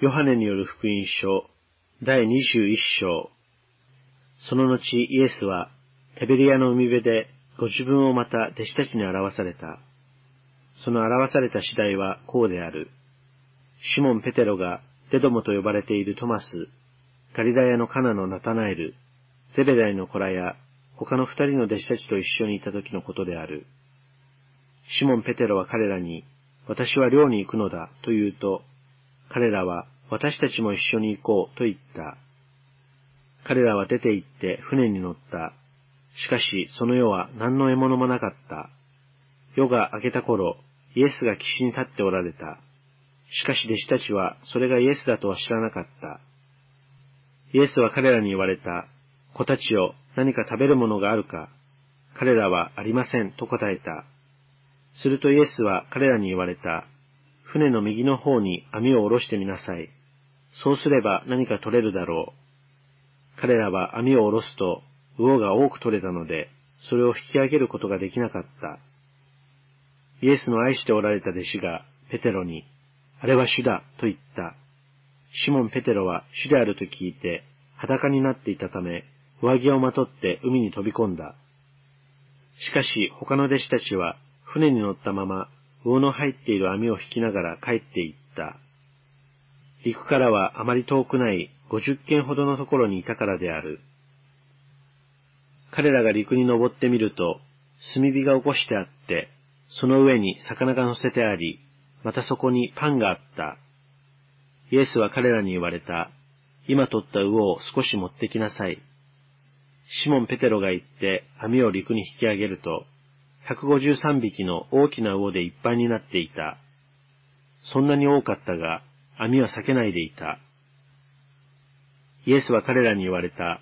ヨハネによる福音書第21章。その後イエスはテベリアの海辺でご自分をまた弟子たちに表された。その表された次第はこうである。シモン・ペテロがデドモと呼ばれているトマス、ガリダヤのカナのナタナエル、ゼベダイの子らや他の二人の弟子たちと一緒にいた時のことである。シモン・ペテロは彼らに、私は寮に行くのだと言うと、彼らは私たちも一緒に行こうと言った。彼らは出て行って船に乗った。しかしその世は何の獲物もなかった。夜が明けた頃、イエスが岸に立っておられた。しかし弟子たちはそれがイエスだとは知らなかった。イエスは彼らに言われた。子たちよ、何か食べるものがあるか彼らはありませんと答えた。するとイエスは彼らに言われた。船の右の方に網を下ろしてみなさい。そうすれば何か取れるだろう。彼らは網を下ろすと、魚が多く取れたので、それを引き上げることができなかった。イエスの愛しておられた弟子が、ペテロに、あれは主だ、と言った。シモン・ペテロは主であると聞いて、裸になっていたため、上着をまとって海に飛び込んだ。しかし他の弟子たちは船に乗ったまま魚の入っている網を引きながら帰って行った。陸からはあまり遠くない50軒ほどのところにいたからである。彼らが陸に登ってみると、炭火が起こしてあって、その上に魚が乗せてあり、またそこにパンがあった。イエスは彼らに言われた。今取った魚を少し持ってきなさい。シモン・ペテロが行って網を陸に引き上げると、153匹の大きな魚でいっぱいになっていた。そんなに多かったが、網は避けないでいた。イエスは彼らに言われた。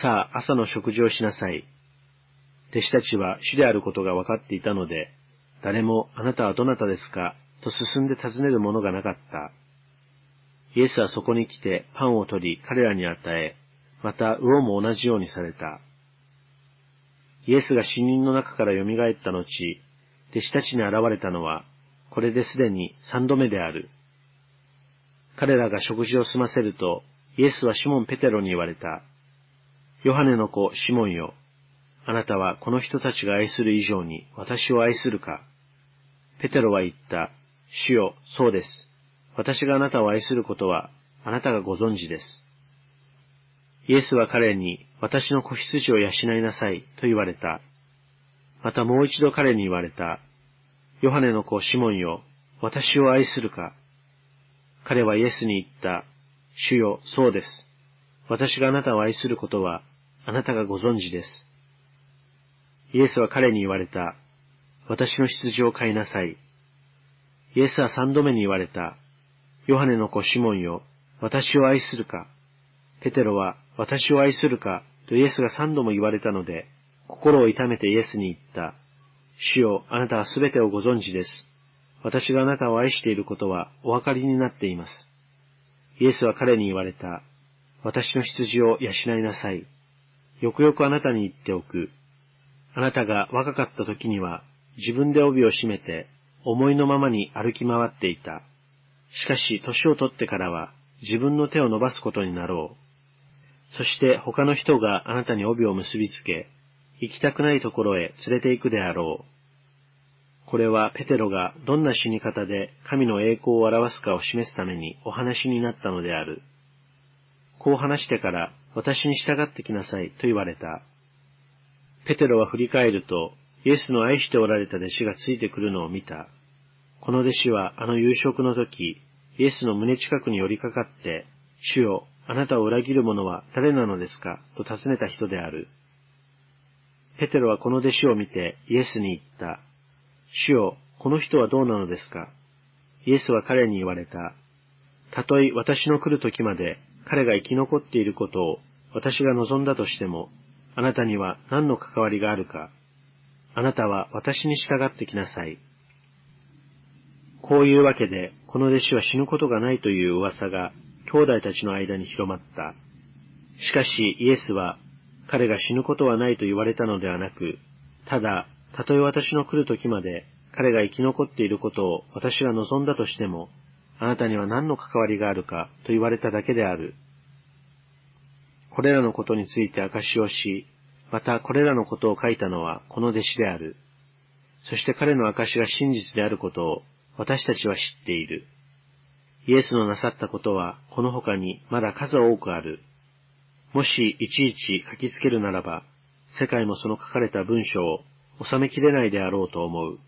さあ、朝の食事をしなさい。弟子たちは主であることが分かっていたので、誰もあなたはどなたですか？と進んで尋ねるものがなかった。イエスはそこに来てパンを取り彼らに与え、また魚も同じようにされた。イエスが死人の中から蘇った後、弟子たちに現れたのは、これですでに三度目である。彼らが食事を済ませると、イエスはシモン・ペテロに言われた。ヨハネの子シモンよ。あなたはこの人たちが愛する以上に私を愛するか？ペテロは言った。主よ、そうです。私があなたを愛することは、あなたがご存知です。イエスは彼に、私の子羊を養いなさい、と言われた。またもう一度彼に言われた。ヨハネの子シモンよ、私を愛するか。彼はイエスに言った。主よ、そうです。私があなたを愛することは、あなたがご存知です。イエスは彼に言われた。私の羊を飼いなさい。イエスは三度目に言われた。ヨハネの子シモンよ、私を愛するか。ペテロは、私を愛するか、とイエスが三度も言われたので、心を痛めてイエスに言った。主よ、あなたはすべてをご存知です。私があなたを愛していることはお分かりになっています。イエスは彼に言われた。私の羊を養いなさい。よくよくあなたに言っておく。あなたが若かった時には自分で帯を締めて思いのままに歩き回っていた。しかし年を取ってからは自分の手を伸ばすことになろう。そして他の人があなたに帯を結びつけ、行きたくないところへ連れて行くであろう。これはペテロがどんな死に方で神の栄光を表すかを示すためにお話になったのである。こう話してから私に従ってきなさいと言われた。ペテロは振り返るとイエスの愛しておられた弟子がついてくるのを見た。この弟子はあの夕食の時、イエスの胸近くに寄りかかって、主よ、あなたを裏切る者は誰なのですか？と尋ねた人である。ペテロはこの弟子を見てイエスに言った。主よ、この人はどうなのですか？イエスは彼に言われた。たとえ私の来る時まで彼が生き残っていることを私が望んだとしても、あなたには何の関わりがあるか？あなたは私に従ってきなさい。こういうわけで、この弟子は死ぬことがないという噂が兄弟たちの間に広まった。しかしイエスは彼が死ぬことはないと言われたのではなく、ただ、たとえ私の来る時まで彼が生き残っていることを私が望んだとしても、あなたには何の関わりがあるかと言われただけである。これらのことについて証しをし、またこれらのことを書いたのはこの弟子である。そして彼の証が真実であることを私たちは知っている。イエスのなさったことはこの他にまだ数多くある。もしいちいち書きつけるならば、世界もその書かれた文章を収めきれないであろうと思う。